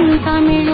你才没